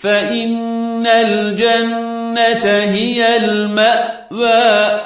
فإن الجنة هي المأوى.